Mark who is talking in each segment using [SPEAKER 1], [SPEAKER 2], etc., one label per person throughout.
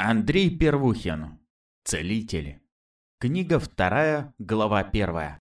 [SPEAKER 1] Андрей Первухин. Целитель. Книга вторая, глава первая.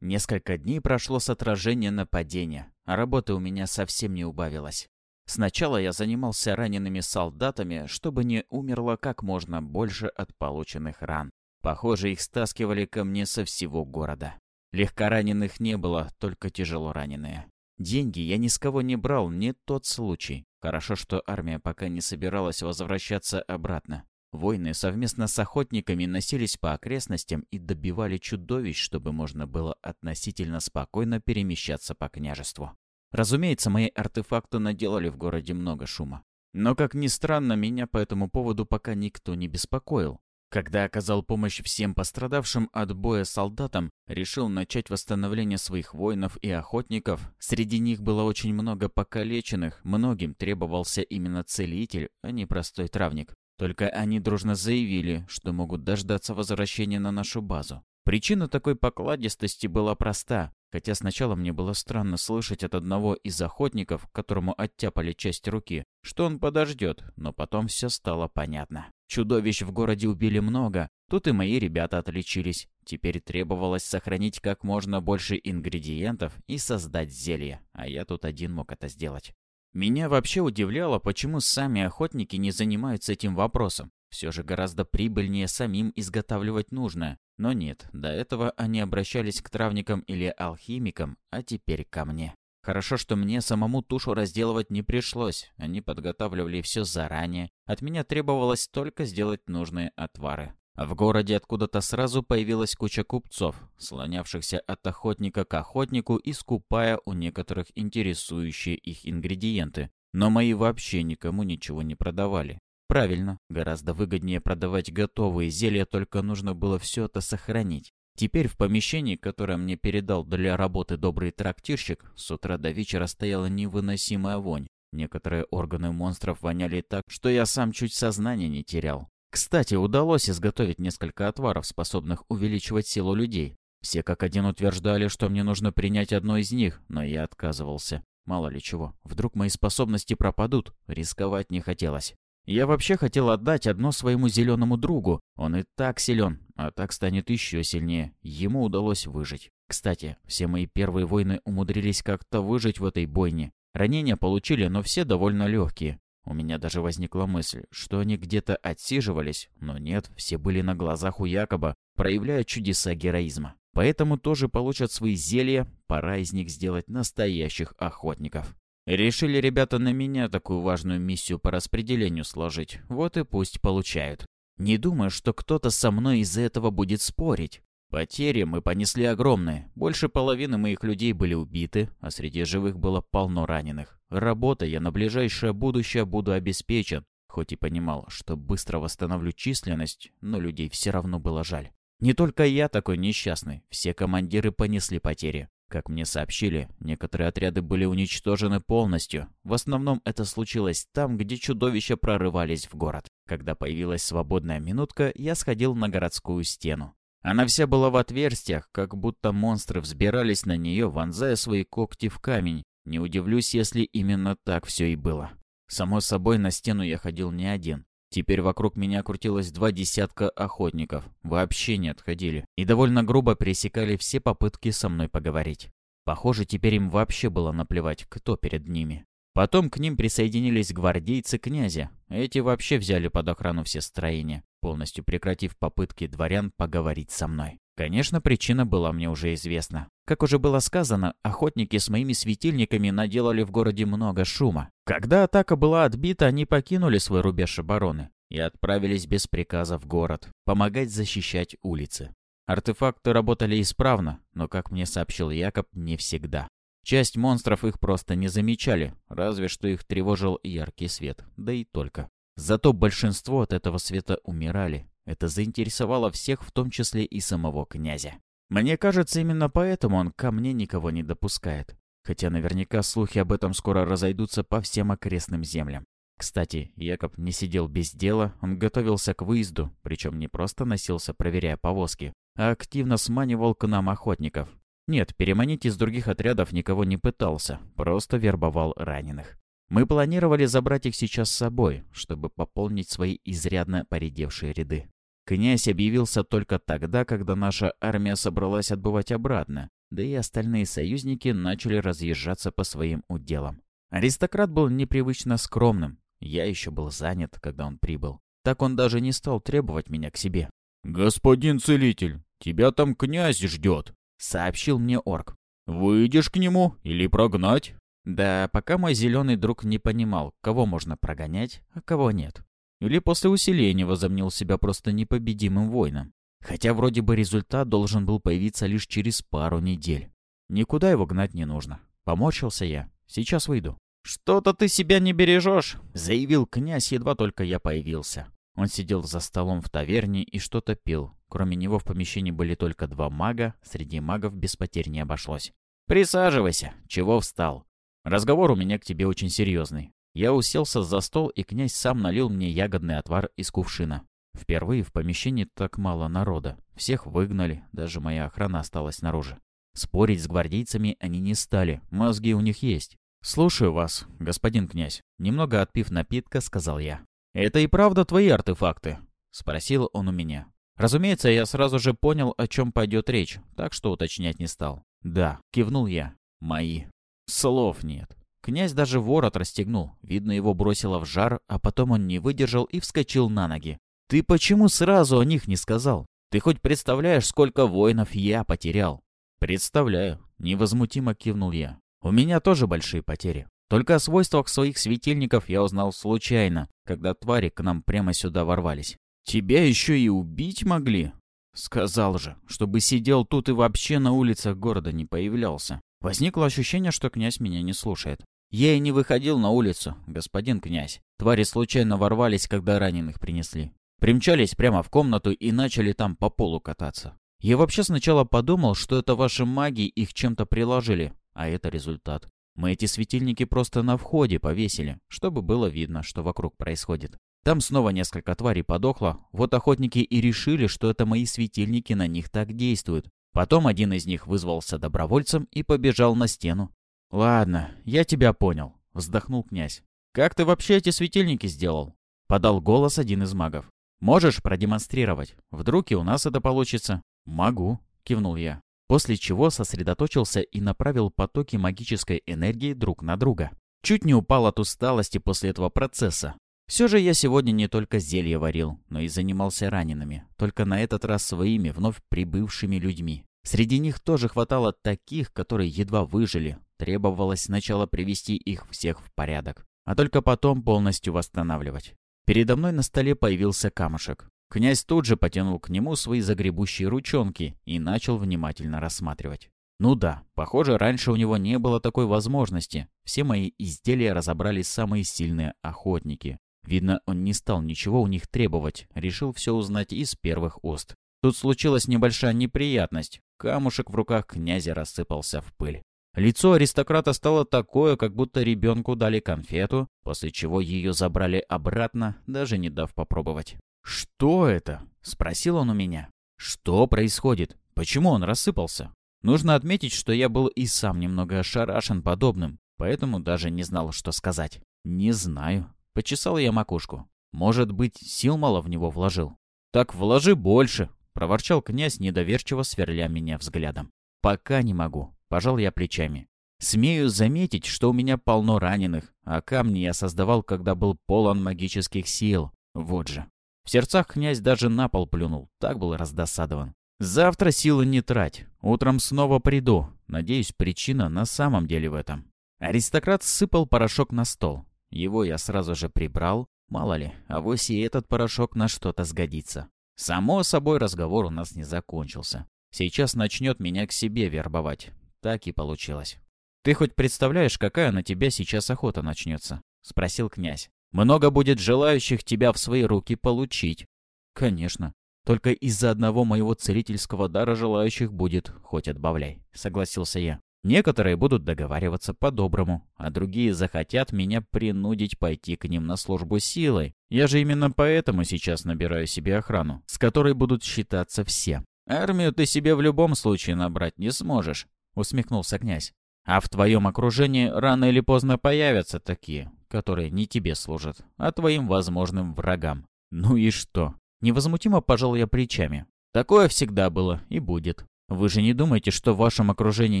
[SPEAKER 1] Несколько дней прошло с отражения нападения, а работы у меня совсем не убавилось. Сначала я занимался ранеными солдатами, чтобы не умерло как можно больше от полученных ран. Похоже, их стаскивали ко мне со всего города. Легкораненых не было, только тяжело раненые. Деньги я ни с кого не брал, не тот случай. Хорошо, что армия пока не собиралась возвращаться обратно. Воины совместно с охотниками носились по окрестностям и добивали чудовищ, чтобы можно было относительно спокойно перемещаться по княжеству. Разумеется, мои артефакты наделали в городе много шума. Но, как ни странно, меня по этому поводу пока никто не беспокоил. Когда оказал помощь всем пострадавшим от боя солдатам, решил начать восстановление своих воинов и охотников. Среди них было очень много покалеченных, многим требовался именно целитель, а не простой травник. Только они дружно заявили, что могут дождаться возвращения на нашу базу. Причина такой покладистости была проста. Хотя сначала мне было странно слышать от одного из охотников, которому оттяпали часть руки, что он подождет, но потом все стало понятно. Чудовищ в городе убили много, тут и мои ребята отличились. Теперь требовалось сохранить как можно больше ингредиентов и создать зелье, а я тут один мог это сделать. Меня вообще удивляло, почему сами охотники не занимаются этим вопросом. Все же гораздо прибыльнее самим изготавливать нужное. Но нет, до этого они обращались к травникам или алхимикам, а теперь ко мне. Хорошо, что мне самому тушу разделывать не пришлось. Они подготавливали все заранее. От меня требовалось только сделать нужные отвары. В городе откуда-то сразу появилась куча купцов, слонявшихся от охотника к охотнику и скупая у некоторых интересующие их ингредиенты. Но мои вообще никому ничего не продавали. Правильно, гораздо выгоднее продавать готовые зелья, только нужно было все это сохранить. Теперь в помещении, которое мне передал для работы добрый трактирщик, с утра до вечера стояла невыносимая вонь. Некоторые органы монстров воняли так, что я сам чуть сознание не терял. Кстати, удалось изготовить несколько отваров, способных увеличивать силу людей. Все как один утверждали, что мне нужно принять одно из них, но я отказывался. Мало ли чего, вдруг мои способности пропадут, рисковать не хотелось. Я вообще хотел отдать одно своему зеленому другу. Он и так силен, а так станет еще сильнее. Ему удалось выжить. Кстати, все мои первые войны умудрились как-то выжить в этой бойне. Ранения получили, но все довольно легкие. У меня даже возникла мысль, что они где-то отсиживались, но нет, все были на глазах у Якоба, проявляя чудеса героизма. Поэтому тоже получат свои зелья, пора из них сделать настоящих охотников. Решили ребята на меня такую важную миссию по распределению сложить. Вот и пусть получают. Не думаю, что кто-то со мной из-за этого будет спорить. Потери мы понесли огромные. Больше половины моих людей были убиты, а среди живых было полно раненых. Работа я на ближайшее будущее буду обеспечен. Хоть и понимал, что быстро восстановлю численность, но людей все равно было жаль. Не только я такой несчастный, все командиры понесли потери. Как мне сообщили, некоторые отряды были уничтожены полностью. В основном это случилось там, где чудовища прорывались в город. Когда появилась свободная минутка, я сходил на городскую стену. Она вся была в отверстиях, как будто монстры взбирались на нее, вонзая свои когти в камень. Не удивлюсь, если именно так все и было. Само собой, на стену я ходил не один. Теперь вокруг меня крутилось два десятка охотников. Вообще не отходили. И довольно грубо пресекали все попытки со мной поговорить. Похоже, теперь им вообще было наплевать, кто перед ними. Потом к ним присоединились гвардейцы князя. Эти вообще взяли под охрану все строения, полностью прекратив попытки дворян поговорить со мной. Конечно, причина была мне уже известна. Как уже было сказано, охотники с моими светильниками наделали в городе много шума. Когда атака была отбита, они покинули свой рубеж обороны и отправились без приказа в город, помогать защищать улицы. Артефакты работали исправно, но, как мне сообщил Якоб, не всегда. Часть монстров их просто не замечали, разве что их тревожил яркий свет, да и только. Зато большинство от этого света умирали, это заинтересовало всех, в том числе и самого князя. Мне кажется, именно поэтому он ко мне никого не допускает. Хотя наверняка слухи об этом скоро разойдутся по всем окрестным землям. Кстати, Якоб не сидел без дела, он готовился к выезду, причем не просто носился, проверяя повозки, а активно сманивал к нам охотников. Нет, переманить из других отрядов никого не пытался, просто вербовал раненых. Мы планировали забрать их сейчас с собой, чтобы пополнить свои изрядно поредевшие ряды. Князь объявился только тогда, когда наша армия собралась отбывать обратно, да и остальные союзники начали разъезжаться по своим уделам. Аристократ был непривычно скромным. Я еще был занят, когда он прибыл. Так он даже не стал требовать меня к себе.
[SPEAKER 2] «Господин целитель, тебя там князь ждет», —
[SPEAKER 1] сообщил мне орк.
[SPEAKER 2] «Выйдешь к нему или прогнать?»
[SPEAKER 1] Да, пока мой зеленый друг не понимал, кого можно прогонять, а кого нет. Или после усиления возомнил себя просто непобедимым воином. Хотя вроде бы результат должен был появиться лишь через пару недель. Никуда его гнать не нужно. Поморщился я. Сейчас выйду. «Что-то ты себя не бережешь», — заявил князь, едва только я появился. Он сидел за столом в таверне и что-то пил. Кроме него в помещении были только два мага, среди магов без потерь не обошлось. «Присаживайся. Чего встал? Разговор у меня к тебе очень серьезный». Я уселся за стол, и князь сам налил мне ягодный отвар из кувшина. Впервые в помещении так мало народа. Всех выгнали, даже моя охрана осталась снаружи. Спорить с гвардейцами они не стали, мозги у них есть. «Слушаю вас, господин князь», — немного отпив напитка, сказал я. «Это и правда твои артефакты?» — спросил он у меня. Разумеется, я сразу же понял, о чем пойдет речь, так что уточнять не стал. «Да», — кивнул я. «Мои». Слов нет. Князь даже ворот расстегнул. Видно, его бросило в жар, а потом он не выдержал и вскочил на ноги. «Ты почему сразу о них не сказал? Ты хоть представляешь, сколько воинов я потерял?» «Представляю», — невозмутимо кивнул я. «У меня тоже большие потери. Только о свойствах своих светильников я узнал случайно, когда твари к нам прямо сюда ворвались. Тебя еще и убить могли? Сказал же, чтобы сидел тут и вообще на улицах города не появлялся. Возникло ощущение, что князь меня не слушает. Я и не выходил на улицу, господин князь. Твари случайно ворвались, когда раненых принесли. Примчались прямо в комнату и начали там по полу кататься. Я вообще сначала подумал, что это ваши маги их чем-то приложили, а это результат. Мы эти светильники просто на входе повесили, чтобы было видно, что вокруг происходит. Там снова несколько тварей подохло, вот охотники и решили, что это мои светильники на них так действуют. Потом один из них вызвался добровольцем и побежал на стену. «Ладно, я тебя понял», — вздохнул князь. «Как ты вообще эти светильники сделал?» — подал голос один из магов. «Можешь продемонстрировать? Вдруг и у нас это получится?» «Могу», — кивнул я после чего сосредоточился и направил потоки магической энергии друг на друга. Чуть не упал от усталости после этого процесса. Все же я сегодня не только зелье варил, но и занимался ранеными, только на этот раз своими вновь прибывшими людьми. Среди них тоже хватало таких, которые едва выжили. Требовалось сначала привести их всех в порядок, а только потом полностью восстанавливать. Передо мной на столе появился камушек. Князь тут же потянул к нему свои загребущие ручонки и начал внимательно рассматривать. Ну да, похоже, раньше у него не было такой возможности. Все мои изделия разобрали самые сильные охотники. Видно, он не стал ничего у них требовать, решил все узнать из первых уст. Тут случилась небольшая неприятность. Камушек в руках князя рассыпался в пыль. Лицо аристократа стало такое, как будто ребенку дали конфету, после чего ее забрали обратно, даже не дав попробовать. «Что это?» — спросил он у меня. «Что происходит? Почему он рассыпался?» Нужно отметить, что я был и сам немного ошарашен подобным, поэтому даже не знал, что сказать. «Не знаю». Почесал я макушку. «Может быть, сил мало в него вложил?» «Так вложи больше», — проворчал князь, недоверчиво сверля меня взглядом. «Пока не могу», — пожал я плечами. «Смею заметить, что у меня полно раненых, а камни я создавал, когда был полон магических сил. Вот же, в сердцах князь даже на пол плюнул, так был раздосадован. «Завтра силы не трать, утром снова приду. Надеюсь, причина на самом деле в этом». Аристократ сыпал порошок на стол. Его я сразу же прибрал. Мало ли, авось и этот порошок на что-то сгодится. Само собой, разговор у нас не закончился. Сейчас начнет меня к себе вербовать. Так и получилось. «Ты хоть представляешь, какая на тебя сейчас охота начнется?» — спросил князь. Много будет желающих тебя в свои руки получить. Конечно. Только из-за одного моего целительского дара желающих будет, хоть отбавляй, согласился я. Некоторые будут договариваться по-доброму, а другие захотят меня принудить пойти к ним на службу силой. Я же именно поэтому сейчас набираю себе охрану, с которой будут считаться все. Армию ты себе в любом случае набрать не сможешь, усмехнулся князь. А в твоем окружении рано или поздно появятся такие, которые не тебе служат, а твоим возможным врагам. Ну и что? Невозмутимо пожал я плечами. Такое всегда было и будет. Вы же не думаете, что в вашем окружении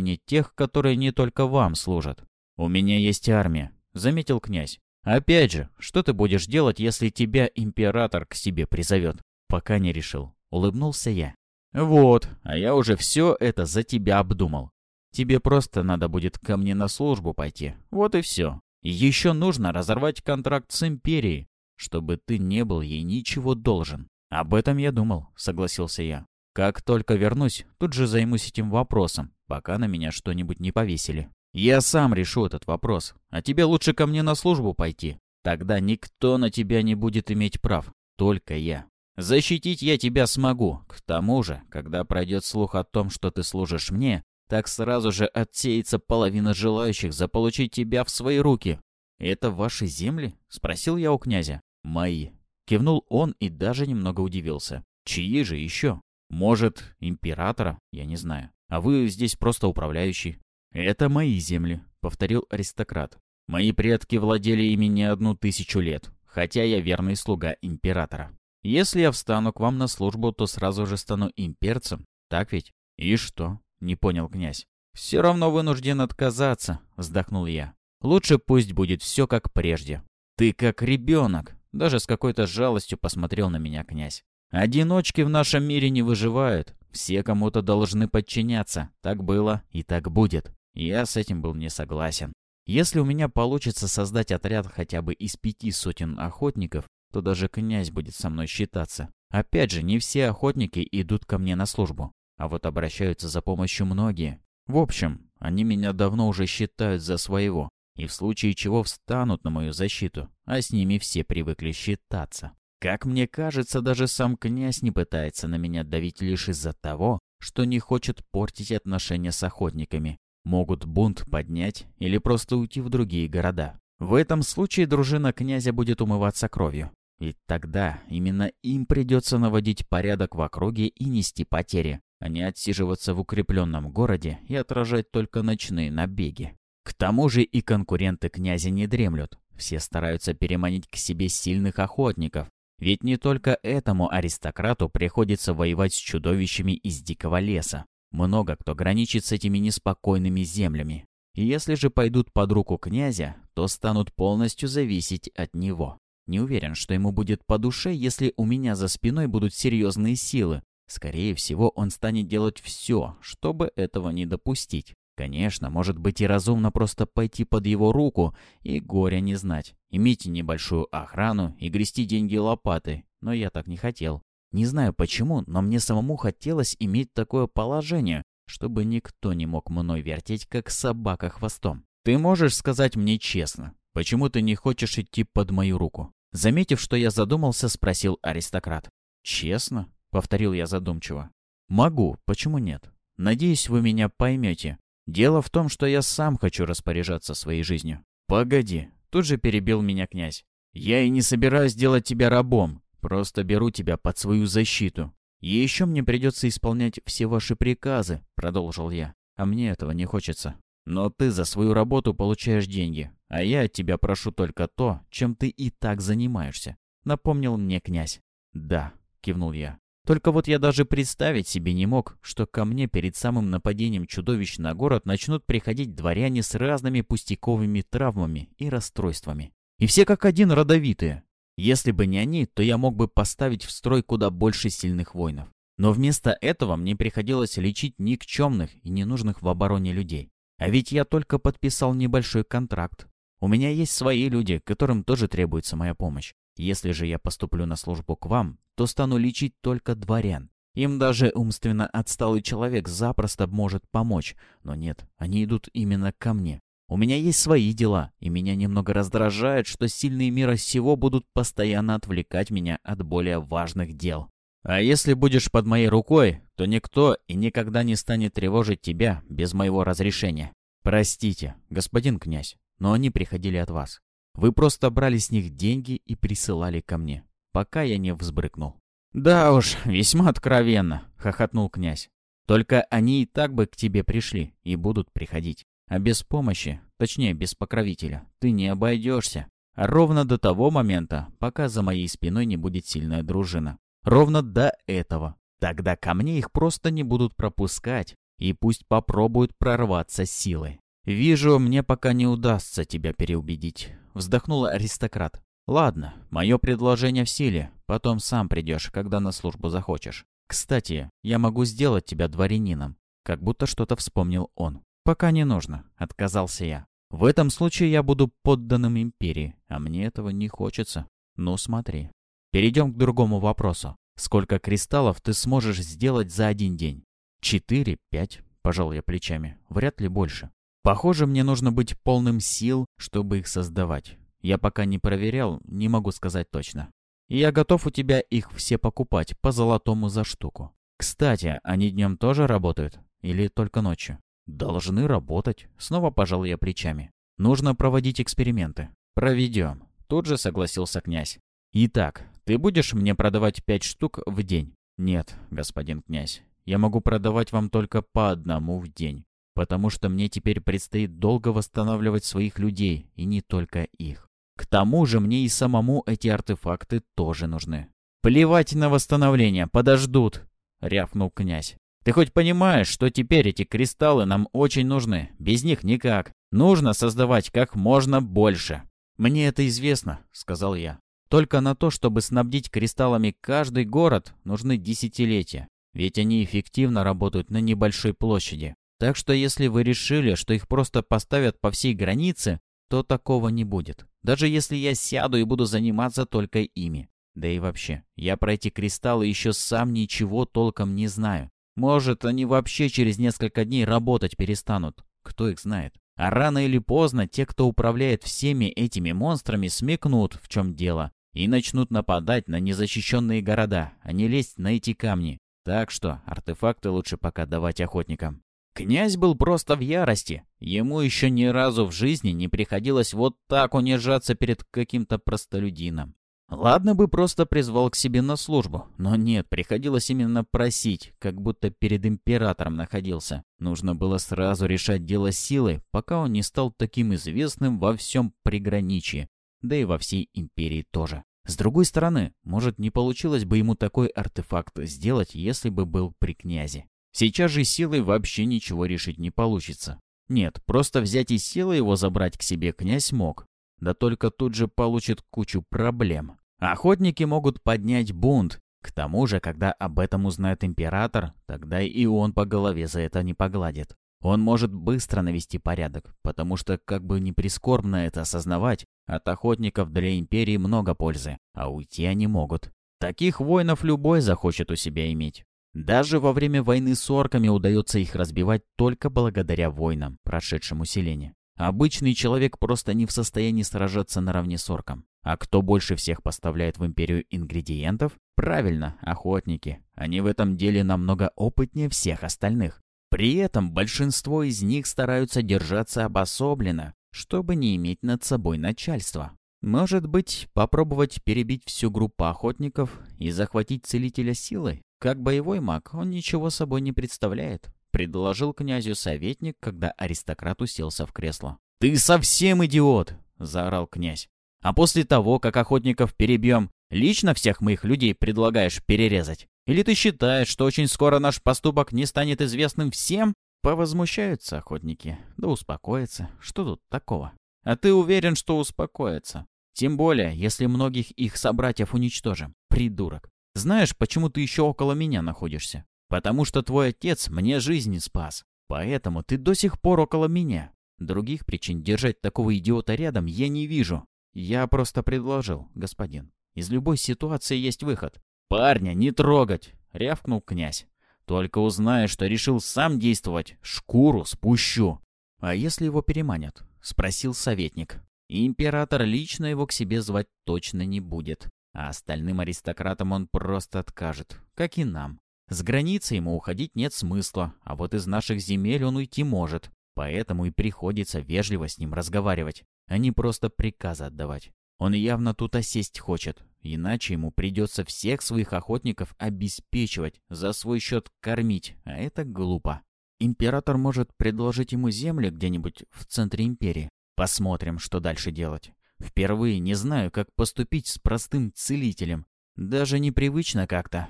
[SPEAKER 1] нет тех, которые не только вам служат? У меня есть армия, заметил князь. Опять же, что ты будешь делать, если тебя император к себе призовет? Пока не решил. Улыбнулся я. Вот, а я уже все это за тебя обдумал. Тебе просто надо будет ко мне на службу пойти. Вот и все. Еще нужно разорвать контракт с империей, чтобы ты не был ей ничего должен. Об этом я думал, согласился я. Как только вернусь, тут же займусь этим вопросом, пока на меня что-нибудь не повесили. Я сам решу этот вопрос, а тебе лучше ко мне на службу пойти. Тогда никто на тебя не будет иметь прав, только я. Защитить я тебя смогу. К тому же, когда пройдет слух о том, что ты служишь мне, так сразу же отсеется половина желающих заполучить тебя в свои руки. «Это ваши земли?» — спросил я у князя. «Мои». Кивнул он и даже немного удивился. «Чьи же еще?» Может, императора? Я не знаю. А вы здесь просто управляющий. Это мои земли, повторил аристократ. Мои предки владели ими не одну тысячу лет, хотя я верный слуга императора. Если я встану к вам на службу, то сразу же стану имперцем, так ведь? И что? Не понял князь. Все равно вынужден отказаться, вздохнул я. Лучше пусть будет все как прежде. Ты как ребенок, даже с какой-то жалостью посмотрел на меня князь. Одиночки в нашем мире не выживают. Все кому-то должны подчиняться. Так было и так будет. Я с этим был не согласен. Если у меня получится создать отряд хотя бы из пяти сотен охотников, то даже князь будет со мной считаться. Опять же, не все охотники идут ко мне на службу, а вот обращаются за помощью многие. В общем, они меня давно уже считают за своего, и в случае чего встанут на мою защиту, а с ними все привыкли считаться. Как мне кажется, даже сам князь не пытается на меня давить лишь из-за того, что не хочет портить отношения с охотниками. Могут бунт поднять или просто уйти в другие города. В этом случае дружина князя будет умываться кровью. Ведь тогда именно им придется наводить порядок в округе и нести потери, а не отсиживаться в укрепленном городе и отражать только ночные набеги. К тому же и конкуренты князя не дремлют. Все стараются переманить к себе сильных охотников, ведь не только этому аристократу приходится воевать с чудовищами из дикого леса. Много кто граничит с этими неспокойными землями. И если же пойдут под руку князя, то станут полностью зависеть от него. Не уверен, что ему будет по душе, если у меня за спиной будут серьезные силы. Скорее всего, он станет делать все, чтобы этого не допустить. Конечно, может быть и разумно просто пойти под его руку и горя не знать. Иметь небольшую охрану и грести деньги лопатой, но я так не хотел. Не знаю почему, но мне самому хотелось иметь такое положение, чтобы никто не мог мной вертеть, как собака хвостом. Ты можешь сказать мне честно, почему ты не хочешь идти под мою руку? Заметив, что я задумался, спросил аристократ. «Честно?» — повторил я задумчиво. «Могу, почему нет? Надеюсь, вы меня поймете. Дело в том, что я сам хочу распоряжаться своей жизнью. Погоди, тут же перебил меня князь. Я и не собираюсь делать тебя рабом, просто беру тебя под свою защиту. И еще мне придется исполнять все ваши приказы, продолжил я. А мне этого не хочется. Но ты за свою работу получаешь деньги, а я от тебя прошу только то, чем ты и так занимаешься, напомнил мне князь. Да, кивнул я. Только вот я даже представить себе не мог, что ко мне перед самым нападением чудовищ на город начнут приходить дворяне с разными пустяковыми травмами и расстройствами. И все как один родовитые. Если бы не они, то я мог бы поставить в строй куда больше сильных воинов. Но вместо этого мне приходилось лечить никчемных и ненужных в обороне людей. А ведь я только подписал небольшой контракт. У меня есть свои люди, которым тоже требуется моя помощь. Если же я поступлю на службу к вам, то стану лечить только дворян. Им даже умственно отсталый человек запросто может помочь, но нет, они идут именно ко мне. У меня есть свои дела, и меня немного раздражает, что сильные мира сего будут постоянно отвлекать меня от более важных дел. А если будешь под моей рукой, то никто и никогда не станет тревожить тебя без моего разрешения. Простите, господин князь, но они приходили от вас. Вы просто брали с них деньги и присылали ко мне, пока я не взбрыкнул. «Да уж, весьма откровенно», — хохотнул князь. «Только они и так бы к тебе пришли и будут приходить. А без помощи, точнее, без покровителя, ты не обойдешься. Ровно до того момента, пока за моей спиной не будет сильная дружина. Ровно до этого. Тогда ко мне их просто не будут пропускать, и пусть попробуют прорваться силой. «Вижу, мне пока не удастся тебя переубедить», — вздохнул аристократ. «Ладно, мое предложение в силе, потом сам придешь, когда на службу захочешь. Кстати, я могу сделать тебя дворянином», как будто что-то вспомнил он. «Пока не нужно», — отказался я. «В этом случае я буду подданным империи, а мне этого не хочется. Ну смотри. Перейдем к другому вопросу. Сколько кристаллов ты сможешь сделать за один день? Четыре, пять, пожал я плечами. Вряд ли больше. Похоже, мне нужно быть полным сил, чтобы их создавать. Я пока не проверял, не могу сказать точно. Я готов у тебя их все покупать по золотому за штуку. Кстати, они днем тоже работают? Или только ночью? Должны работать. Снова пожал я плечами. Нужно проводить эксперименты. Проведем. Тут же согласился князь. Итак, ты будешь мне продавать пять штук в день? Нет, господин князь. Я могу продавать вам только по одному в день. Потому что мне теперь предстоит долго восстанавливать своих людей, и не только их. К тому же мне и самому эти артефакты тоже нужны. «Плевать на восстановление, подождут!» — рявкнул князь. «Ты хоть понимаешь, что теперь эти кристаллы нам очень нужны? Без них никак. Нужно создавать как можно больше». «Мне это известно», — сказал я. Только на то, чтобы снабдить кристаллами каждый город, нужны десятилетия. Ведь они эффективно работают на небольшой площади. Так что если вы решили, что их просто поставят по всей границе, то такого не будет. Даже если я сяду и буду заниматься только ими. Да и вообще, я про эти кристаллы еще сам ничего толком не знаю. Может, они вообще через несколько дней работать перестанут. Кто их знает. А рано или поздно те, кто управляет всеми этими монстрами, смекнут, в чем дело, и начнут нападать на незащищенные города, а не лезть на эти камни. Так что артефакты лучше пока давать охотникам. Князь был просто в ярости. Ему еще ни разу в жизни не приходилось вот так унижаться перед каким-то простолюдином. Ладно бы просто призвал к себе на службу, но нет, приходилось именно просить, как будто перед императором находился. Нужно было сразу решать дело силой, пока он не стал таким известным во всем приграничье да и во всей империи тоже. С другой стороны, может, не получилось бы ему такой артефакт сделать, если бы был при князе. Сейчас же силой вообще ничего решить не получится. Нет, просто взять и силой его забрать к себе князь мог. Да только тут же получит кучу проблем. Охотники могут поднять бунт. К тому же, когда об этом узнает император, тогда и он по голове за это не погладит. Он может быстро навести порядок, потому что, как бы не прискорбно это осознавать, от охотников для Империи много пользы, а уйти они могут. Таких воинов любой захочет у себя иметь. Даже во время войны с орками удается их разбивать только благодаря воинам, прошедшим усиление. Обычный человек просто не в состоянии сражаться наравне с орком. А кто больше всех поставляет в империю ингредиентов? Правильно, охотники. Они в этом деле намного опытнее всех остальных. При этом большинство из них стараются держаться обособленно, чтобы не иметь над собой начальства. Может быть, попробовать перебить всю группу охотников и захватить целителя силой? Как боевой маг он ничего собой не представляет, предложил князю советник, когда аристократ уселся в кресло. «Ты совсем идиот!» — заорал князь. «А после того, как охотников перебьем, лично всех моих людей предлагаешь перерезать? Или ты считаешь, что очень скоро наш поступок не станет известным всем? Повозмущаются охотники. Да успокоятся. Что тут такого? А ты уверен, что успокоятся? Тем более, если многих их собратьев уничтожим. Придурок. Знаешь, почему ты еще около меня находишься? Потому что твой отец мне жизнь спас. Поэтому ты до сих пор около меня. Других причин держать такого идиота рядом я не вижу. Я просто предложил, господин. Из любой ситуации есть выход. «Парня не трогать!» — рявкнул князь. «Только узнаю, что решил сам действовать, шкуру спущу!» «А если его переманят?» — спросил советник. «Император лично его к себе звать точно не будет, а остальным аристократам он просто откажет, как и нам. С границы ему уходить нет смысла, а вот из наших земель он уйти может, поэтому и приходится вежливо с ним разговаривать, а не просто приказы отдавать. Он явно тут осесть хочет, Иначе ему придется всех своих охотников обеспечивать, за свой счет кормить, а это глупо. Император может предложить ему земли где-нибудь в центре империи. Посмотрим, что дальше делать. Впервые не знаю, как поступить с простым целителем. Даже непривычно как-то.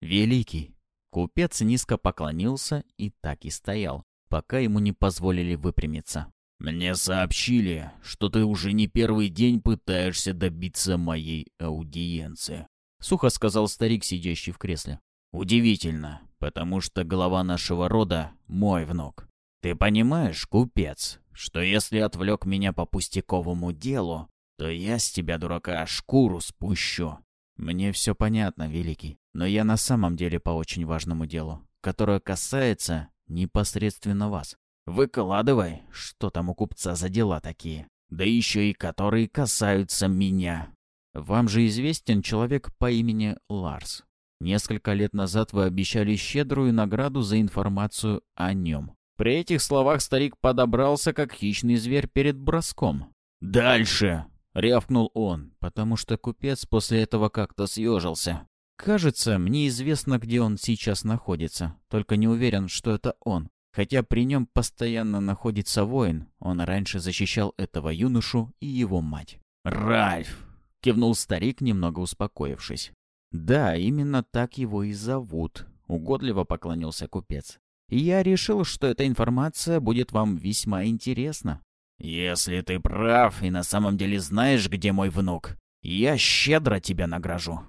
[SPEAKER 1] Великий. Купец низко поклонился и так и стоял, пока ему не позволили выпрямиться.
[SPEAKER 2] «Мне сообщили, что ты уже не первый день пытаешься добиться моей аудиенции», —
[SPEAKER 1] сухо сказал старик, сидящий в кресле.
[SPEAKER 2] «Удивительно, потому что глава нашего рода — мой внук. Ты понимаешь, купец, что если отвлек меня по пустяковому делу, то я с тебя, дурака, шкуру спущу».
[SPEAKER 1] «Мне все понятно, Великий, но я на самом деле по очень важному делу, которое касается непосредственно вас. Выкладывай, что там у купца за дела такие.
[SPEAKER 2] Да еще и которые касаются меня.
[SPEAKER 1] Вам же известен человек по имени Ларс. Несколько лет назад вы обещали щедрую награду за информацию о нем. При этих словах старик подобрался, как хищный зверь перед броском.
[SPEAKER 2] «Дальше!» — рявкнул он,
[SPEAKER 1] потому что купец после этого как-то съежился. Кажется, мне известно, где он сейчас находится, только не уверен, что это он. Хотя при нем постоянно находится воин, он раньше защищал этого юношу и его мать.
[SPEAKER 2] «Ральф!»
[SPEAKER 1] — кивнул старик, немного успокоившись. «Да, именно так его и зовут», — угодливо поклонился купец. «И я решил, что эта информация будет вам весьма интересна».
[SPEAKER 2] «Если ты прав и на самом деле знаешь, где мой внук, я щедро тебя награжу».